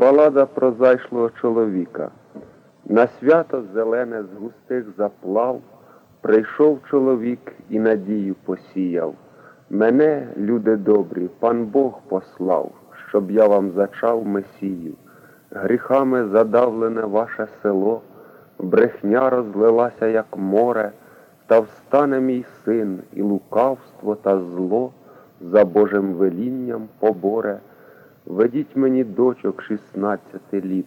Балада про зайшлого чоловіка. На свято зелене з густих заплав прийшов чоловік і надію посіяв. Мене, люди добрі, пан Бог послав, щоб я вам зачав месію. Гріхами задавлене ваше село, брехня розлилася, як море, та встане мій син, і лукавство та зло за Божим велінням поборе. Ведіть мені дочок шістнадцяти літ,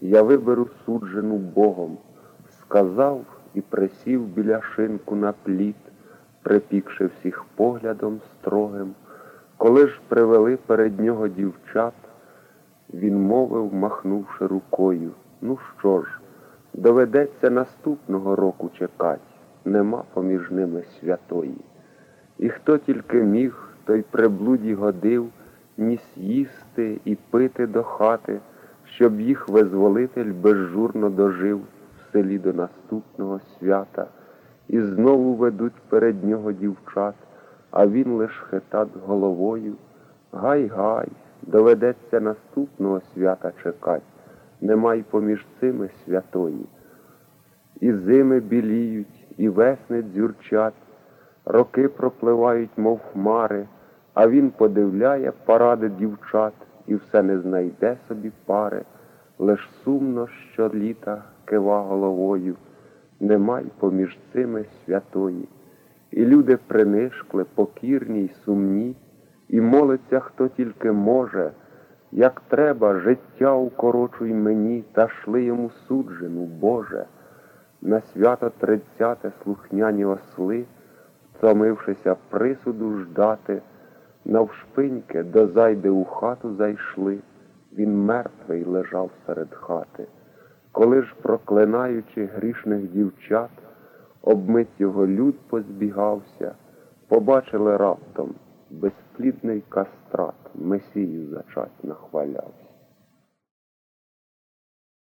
я виберу суджену Богом, сказав і присів біля шинку на пліт, припікши всіх поглядом строгим. Коли ж привели перед нього дівчат, він мовив, махнувши рукою, ну що ж, доведеться наступного року чекать, нема поміж ними святої. І хто тільки міг, той приблуді годив, ніс їсти і пити до хати, щоб їх визволитель безжурно дожив в селі до наступного свята, і знову ведуть перед нього дівчат, а він лиш хитат головою. Гай-гай, доведеться наступного свята чекать, немай поміж цими святої. І зими біліють, і весни дзюрчать, роки пропливають, мов хмари, а він подивляє паради дівчат і все не знайде собі пари, лиш сумно щоліта кива головою, немай поміж цими святої. І люди принишкли, покірні й сумні, і молиться, хто тільки може, як треба, життя укорочуй мені, та шли йому суджену, Боже. На свято тридцяте слухняні осли, втомившися присуду ждати, навшпиньки до зайди у хату зайшли, він мертвий лежав серед хати. Коли ж, проклинаючи грішних дівчат, обмить його люд позбігався, побачили раптом безплідний кастрат, Месію зачать нахвалявся.